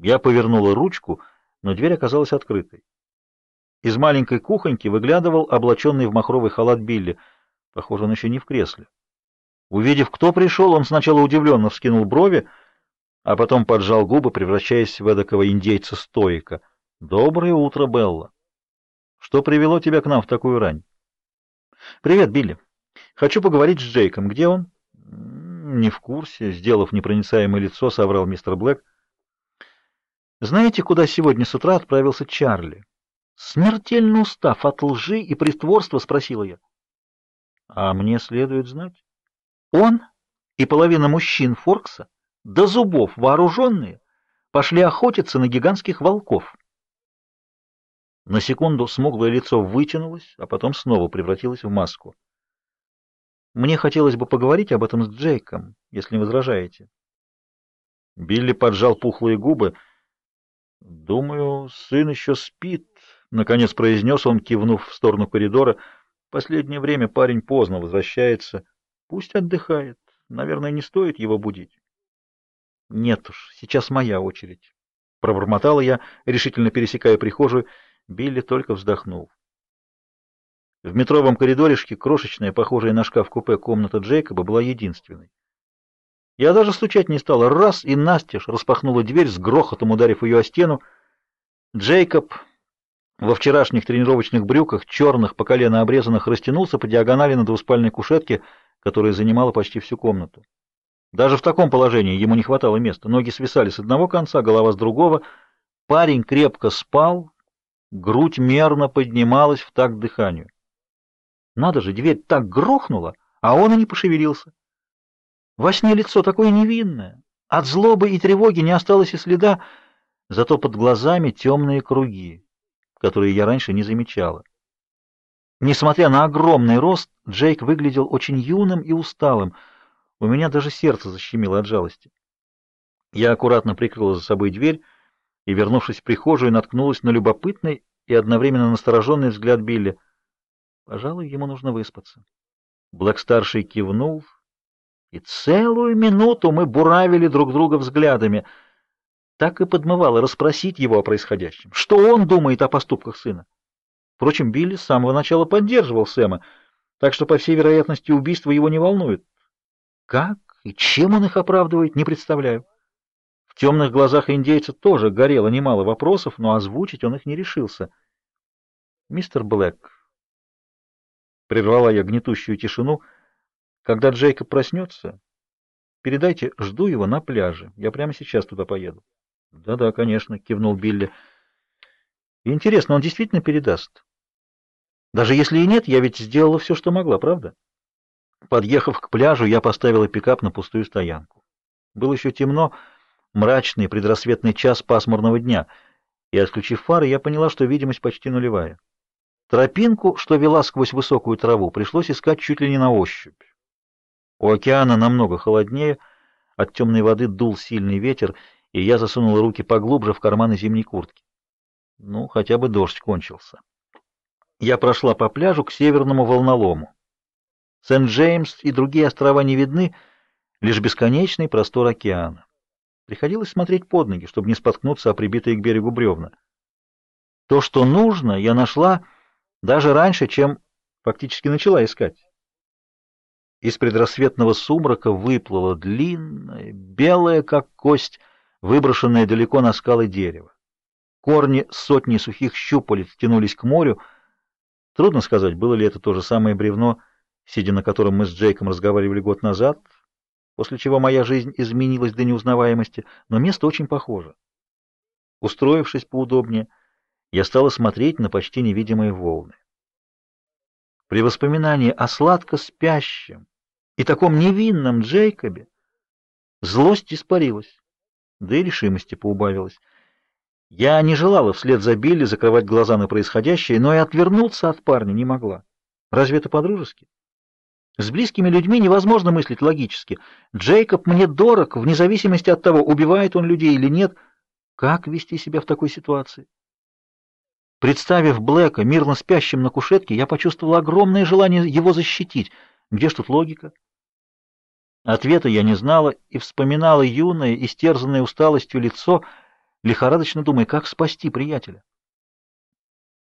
Я повернула ручку, но дверь оказалась открытой. Из маленькой кухоньки выглядывал облаченный в махровый халат Билли. Похоже, он еще не в кресле. Увидев, кто пришел, он сначала удивленно вскинул брови, а потом поджал губы, превращаясь в эдакого индейца-стоика. «Доброе утро, Белла! Что привело тебя к нам в такую рань?» «Привет, Билли. Хочу поговорить с Джейком. Где он?» «Не в курсе», — сделав непроницаемое лицо, соврал мистер Блэк. «Знаете, куда сегодня с утра отправился Чарли?» Смертельно устав от лжи и притворства, спросила я. А мне следует знать. Он и половина мужчин Форкса, до зубов вооруженные, пошли охотиться на гигантских волков. На секунду смуглое лицо вытянулось, а потом снова превратилось в маску. Мне хотелось бы поговорить об этом с Джейком, если не возражаете. Билли поджал пухлые губы. Думаю, сын еще спит. Наконец произнес он, кивнув в сторону коридора. Последнее время парень поздно возвращается. Пусть отдыхает. Наверное, не стоит его будить. Нет уж, сейчас моя очередь. Пробормотала я, решительно пересекая прихожую. Билли только вздохнул. В метровом коридоришке крошечная, похожая на шкаф-купе комната Джейкоба была единственной. Я даже стучать не стала. Раз и настежь распахнула дверь, с грохотом ударив ее о стену. Джейкоб во вчерашних тренировочных брюках, черных, по колено обрезанных, растянулся по диагонали на двуспальной кушетке, которая занимала почти всю комнату. Даже в таком положении ему не хватало места. Ноги свисали с одного конца, голова с другого. Парень крепко спал, грудь мерно поднималась в такт дыханию. Надо же, дверь так грохнула, а он и не пошевелился. Во сне лицо такое невинное. От злобы и тревоги не осталось и следа, зато под глазами темные круги которые я раньше не замечала. Несмотря на огромный рост, Джейк выглядел очень юным и усталым. У меня даже сердце защемило от жалости. Я аккуратно прикрыла за собой дверь и, вернувшись в прихожую, наткнулась на любопытный и одновременно настороженный взгляд Билли. Пожалуй, ему нужно выспаться. Блэк-старший кивнул, и целую минуту мы буравили друг друга взглядами — так и подмывало расспросить его о происходящем. Что он думает о поступках сына? Впрочем, Билли с самого начала поддерживал Сэма, так что, по всей вероятности, убийство его не волнует. Как и чем он их оправдывает, не представляю. В темных глазах индейца тоже горело немало вопросов, но озвучить он их не решился. «Мистер Блэк», — прервала я гнетущую тишину, — «когда Джейкоб проснется, передайте, жду его на пляже. Я прямо сейчас туда поеду». Да-да, конечно, кивнул Билли. Интересно, он действительно передаст? Даже если и нет, я ведь сделала все, что могла, правда? Подъехав к пляжу, я поставила пикап на пустую стоянку. Было еще темно, мрачный предрассветный час пасмурного дня, и, отключив фары, я поняла, что видимость почти нулевая. Тропинку, что вела сквозь высокую траву, пришлось искать чуть ли не на ощупь. У океана намного холоднее, от темной воды дул сильный ветер, и я засунул руки поглубже в карманы зимней куртки. Ну, хотя бы дождь кончился. Я прошла по пляжу к северному волнолому. Сент-Джеймс и другие острова не видны, лишь бесконечный простор океана. Приходилось смотреть под ноги, чтобы не споткнуться о прибитые к берегу бревна. То, что нужно, я нашла даже раньше, чем фактически начала искать. Из предрассветного сумрака выплыло длинное, белое, как кость, выброшенное далеко на скалы дерево. Корни сотни сухих щупалец тянулись к морю. Трудно сказать, было ли это то же самое бревно, сидя на котором мы с Джейком разговаривали год назад, после чего моя жизнь изменилась до неузнаваемости, но место очень похоже. Устроившись поудобнее, я стала смотреть на почти невидимые волны. При воспоминании о сладко спящем и таком невинном Джейкобе злость испарилась да и решимости поубавилось. Я не желала вслед за Билли закрывать глаза на происходящее, но и отвернуться от парня не могла. Разве это по-дружески? С близкими людьми невозможно мыслить логически. Джейкоб мне дорог, вне зависимости от того, убивает он людей или нет. Как вести себя в такой ситуации? Представив Блэка мирно спящим на кушетке, я почувствовала огромное желание его защитить. Где ж тут логика? Ответа я не знала и вспоминала юное, истерзанное усталостью лицо, лихорадочно думая, как спасти приятеля.